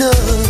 love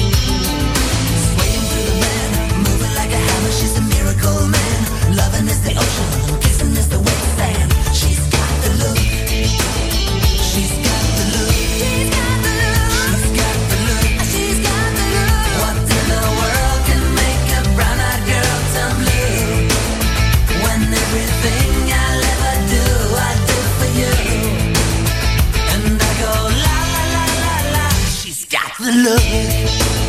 the love.